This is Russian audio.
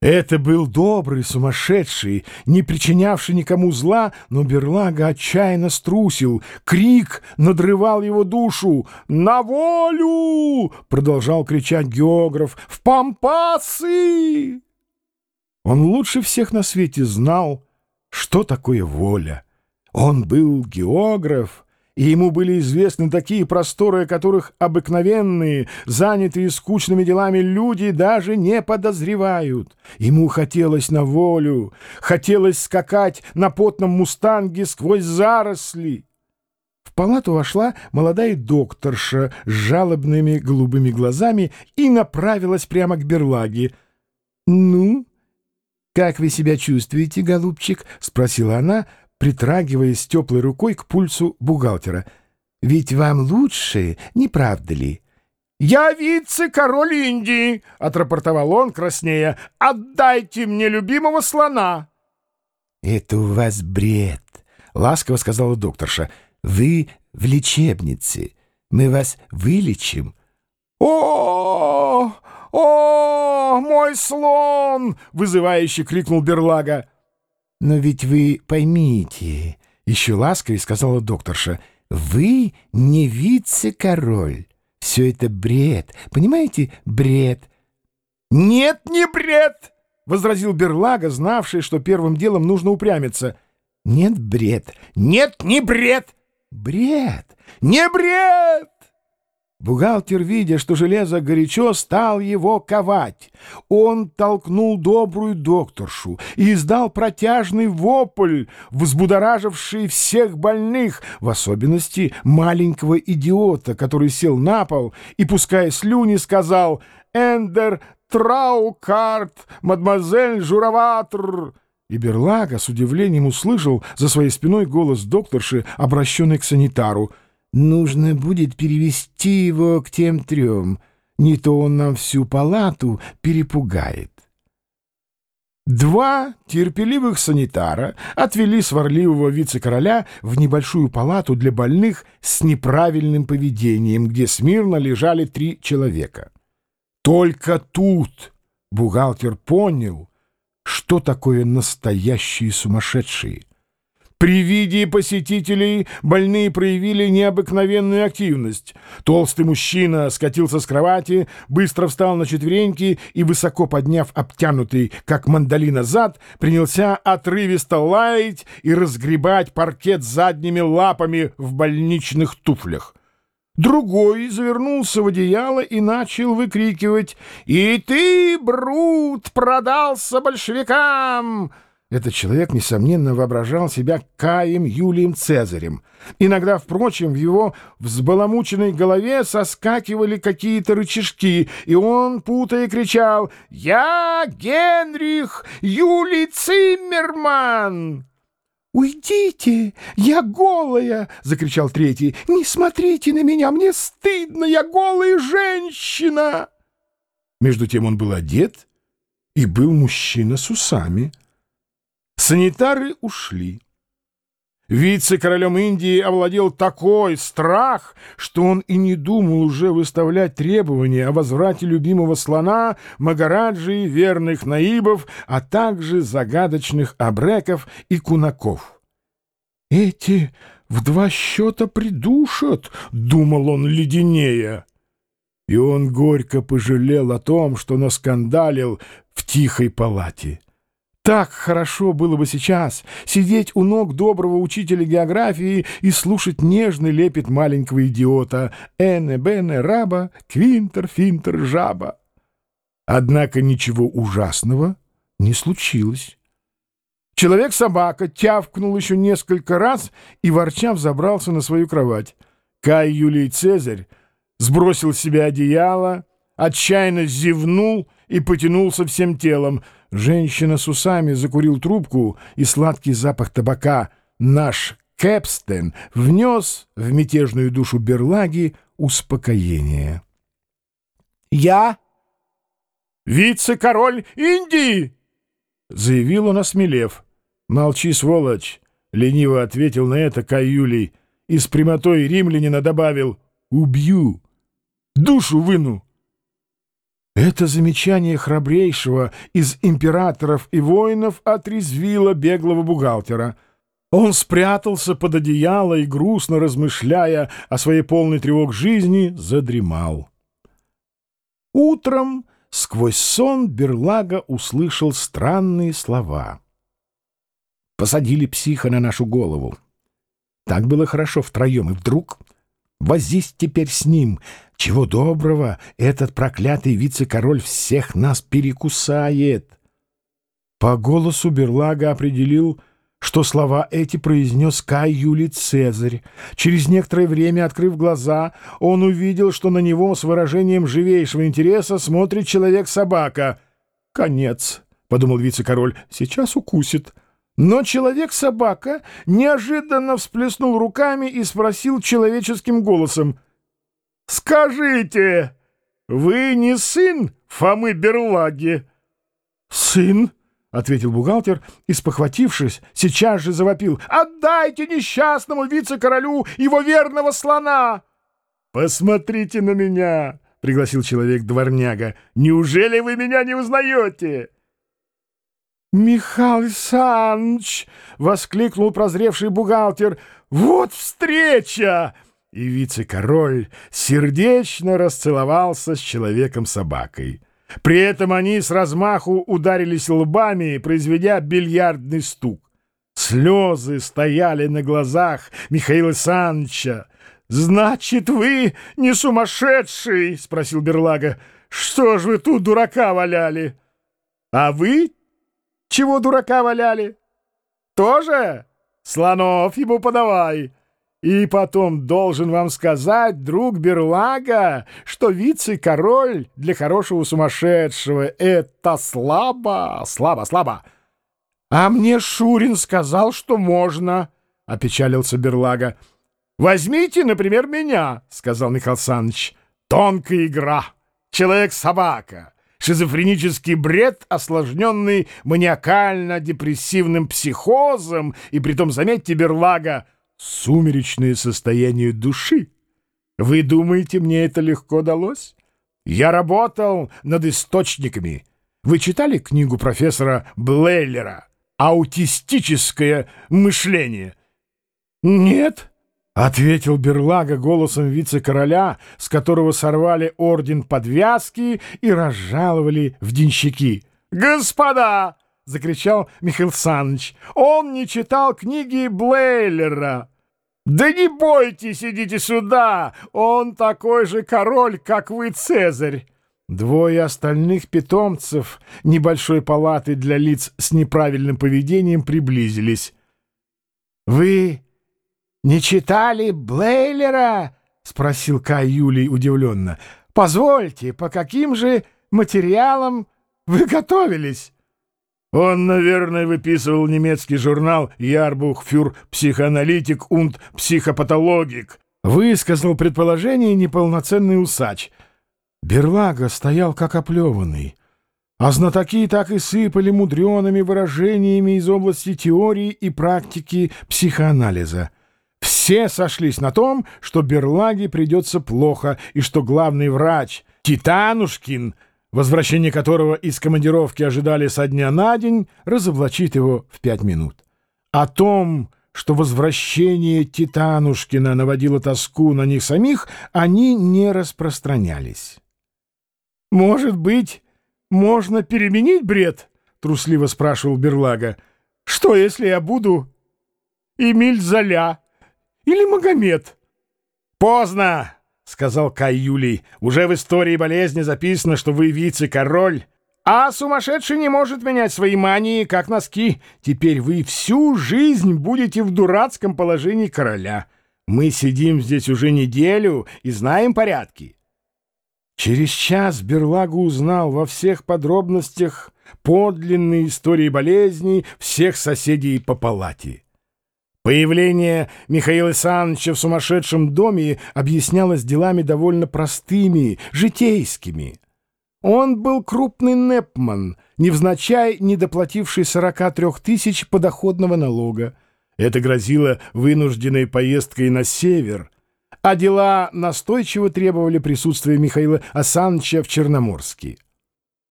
Это был добрый, сумасшедший, не причинявший никому зла, но Берлага отчаянно струсил. Крик надрывал его душу. «На волю!» — продолжал кричать географ. «В пампасы!» Он лучше всех на свете знал, что такое воля. Он был географ, и ему были известны такие просторы, о которых обыкновенные, занятые скучными делами люди даже не подозревают. Ему хотелось на волю, хотелось скакать на потном мустанге сквозь заросли. В палату вошла молодая докторша с жалобными голубыми глазами и направилась прямо к берлаге. «Ну, как вы себя чувствуете, голубчик?» — спросила она, притрагиваясь теплой рукой к пульсу бухгалтера. «Ведь вам лучше, не правда ли?» «Я вице-король Индии!» — отрапортовал он краснея. «Отдайте мне любимого слона!» «Это у вас бред!» — ласково сказала докторша. «Вы в лечебнице. Мы вас вылечим». «О, о, мой слон!» — вызывающе крикнул Берлага. «Но ведь вы поймите», — еще ласковее сказала докторша, — «вы не вице-король. Все это бред. Понимаете, бред». «Нет, не бред!» — возразил Берлага, знавший, что первым делом нужно упрямиться. «Нет, бред». «Нет, не бред!» «Бред!» «Не бред!» Бухгалтер, видя, что железо горячо, стал его ковать. Он толкнул добрую докторшу и издал протяжный вопль, взбудораживший всех больных, в особенности маленького идиота, который сел на пол и, пуская слюни, сказал «Эндер Траукарт, мадемуазель Жураватр». И Берлага с удивлением услышал за своей спиной голос докторши, обращенный к санитару — Нужно будет перевести его к тем трем, не то он нам всю палату перепугает. Два терпеливых санитара отвели сварливого вице-короля в небольшую палату для больных с неправильным поведением, где смирно лежали три человека. Только тут бухгалтер понял, что такое настоящие сумасшедшие. При виде посетителей больные проявили необыкновенную активность. Толстый мужчина скатился с кровати, быстро встал на четвереньки и, высоко подняв обтянутый, как мандолина, зад, принялся отрывисто лаять и разгребать паркет задними лапами в больничных туфлях. Другой завернулся в одеяло и начал выкрикивать «И ты, Брут, продался большевикам!» Этот человек, несомненно, воображал себя Каем Юлием Цезарем. Иногда, впрочем, в его взбаламученной голове соскакивали какие-то рычажки, и он, путая, кричал «Я Генрих Юлий Циммерман!» «Уйдите! Я голая!» — закричал третий. «Не смотрите на меня! Мне стыдно! Я голая женщина!» Между тем он был одет и был мужчина с усами. Санитары ушли. Вице-королем Индии овладел такой страх, что он и не думал уже выставлять требования о возврате любимого слона, Магараджи, верных наибов, а также загадочных абреков и кунаков. «Эти в два счета придушат», — думал он леденее. И он горько пожалел о том, что наскандалил в тихой палате. Так хорошо было бы сейчас сидеть у ног доброго учителя географии и слушать нежный лепет маленького идиота «Эне, бене, раба, квинтер, финтер, жаба». Однако ничего ужасного не случилось. Человек-собака тявкнул еще несколько раз и, ворча, взобрался на свою кровать. Кай Юлий Цезарь сбросил с себя одеяло, отчаянно зевнул и потянулся всем телом — Женщина с усами закурил трубку, и сладкий запах табака «Наш Кэпстен» внес в мятежную душу берлаги успокоение. «Я вице-король Индии!» — заявил он, осмелев. «Молчи, сволочь!» — лениво ответил на это Каюлей и с прямотой римлянина добавил «Убью! Душу выну!» Это замечание храбрейшего из императоров и воинов отрезвило беглого бухгалтера. Он спрятался под одеяло и, грустно размышляя о своей полной тревог жизни, задремал. Утром сквозь сон Берлага услышал странные слова. Посадили психа на нашу голову. Так было хорошо втроем, и вдруг возись теперь с ним. Чего доброго, этот проклятый вице-король всех нас перекусает. По голосу Берлага определил, что слова эти произнес Кай Юлий Цезарь. Через некоторое время, открыв глаза, он увидел, что на него с выражением живейшего интереса смотрит человек-собака. «Конец», — подумал вице-король, — «сейчас укусит». Но человек-собака неожиданно всплеснул руками и спросил человеческим голосом. «Скажите, вы не сын Фомы Берлаги?» «Сын?» — ответил бухгалтер и, спохватившись, сейчас же завопил. «Отдайте несчастному вице-королю его верного слона!» «Посмотрите на меня!» — пригласил человек-дворняга. «Неужели вы меня не узнаете?» «Михаил Санч!» — воскликнул прозревший бухгалтер. «Вот встреча!» И вице-король сердечно расцеловался с человеком-собакой. При этом они с размаху ударились лбами, произведя бильярдный стук. Слезы стояли на глазах Михаила Санча. «Значит, вы не сумасшедший?» — спросил Берлага. «Что ж вы тут дурака валяли?» «А вы чего дурака валяли? Тоже? Слонов ему подавай. И потом должен вам сказать, друг Берлага, что вице-король для хорошего сумасшедшего — это слабо, слабо, слабо. А мне Шурин сказал, что можно, — опечалился Берлага. «Возьмите, например, меня», — сказал Михаил Саныч. «Тонкая игра. Человек-собака шизофренический бред, осложненный маниакально-депрессивным психозом, и притом, заметьте, Берлага, сумеречное состояние души. Вы думаете, мне это легко далось? Я работал над источниками. Вы читали книгу профессора Блейлера «Аутистическое мышление»? Нет? Ответил Берлага голосом вице-короля, с которого сорвали орден подвязки и разжаловали в денщики. «Господа!» — закричал Михаил Саныч. «Он не читал книги Блейлера!» «Да не бойтесь, идите сюда! Он такой же король, как вы, Цезарь!» Двое остальных питомцев небольшой палаты для лиц с неправильным поведением приблизились. «Вы «Не читали Блейлера?» — спросил Кай Юлий удивленно. «Позвольте, по каким же материалам вы готовились?» Он, наверное, выписывал немецкий журнал «Ярбух фюр психоаналитик und психопатологик», высказал предположение неполноценный усач. Берлага стоял как оплеванный, а знатоки так и сыпали мудреными выражениями из области теории и практики психоанализа. Все сошлись на том, что Берлаге придется плохо, и что главный врач Титанушкин, возвращение которого из командировки ожидали со дня на день, разоблачит его в пять минут. О том, что возвращение Титанушкина наводило тоску на них самих, они не распространялись. «Может быть, можно переменить бред?» — трусливо спрашивал Берлага. «Что, если я буду Эмиль Золя?» Или Магомед? Поздно, сказал Кай Юлий. Уже в истории болезни записано, что вы вице-король. А сумасшедший не может менять свои мании, как носки. Теперь вы всю жизнь будете в дурацком положении короля. Мы сидим здесь уже неделю и знаем порядки. Через час Берлагу узнал во всех подробностях подлинные истории болезней всех соседей по палате. Появление Михаила Саныча в сумасшедшем доме объяснялось делами довольно простыми, житейскими. Он был крупный непман, невзначай не доплативший 43 тысяч подоходного налога. Это грозило вынужденной поездкой на север, а дела настойчиво требовали присутствия Михаила Асановича в Черноморске.